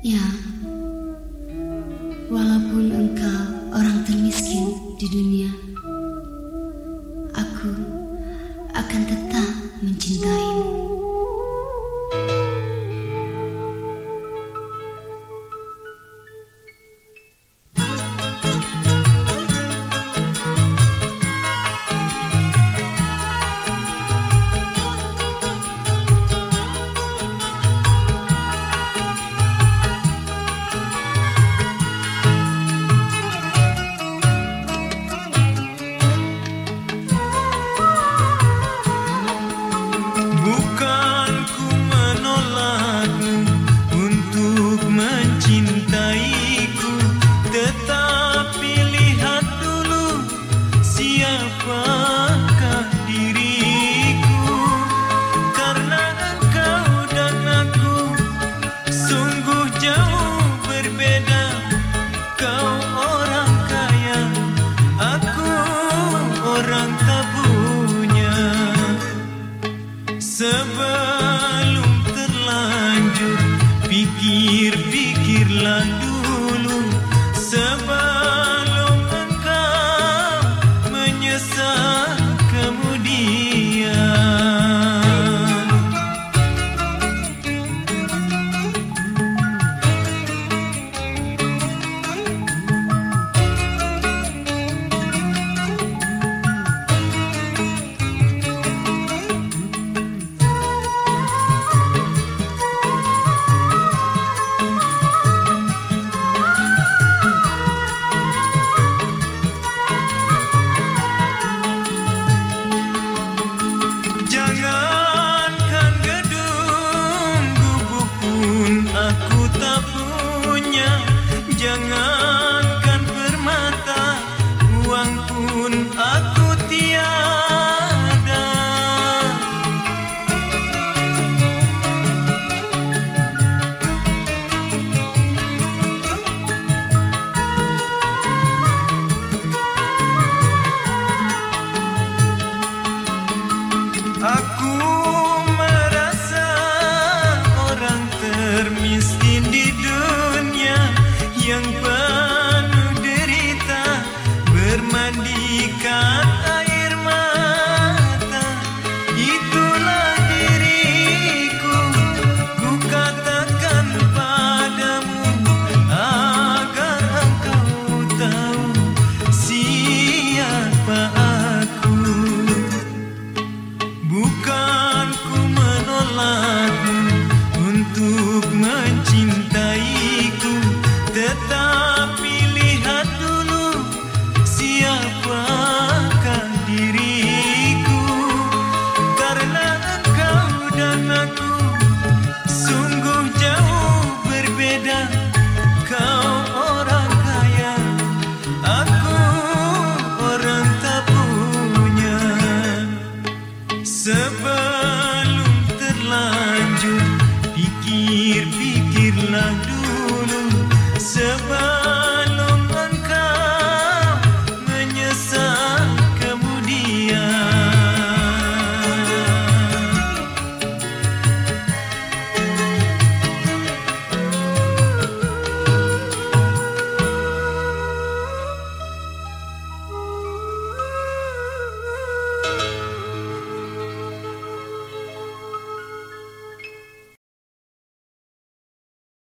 Ya, walaupun engkau orang termiskin di dunia, aku akan tetap mencintaimu. pikir-pikir lagi Aku merasa orang termiskin di dunia yang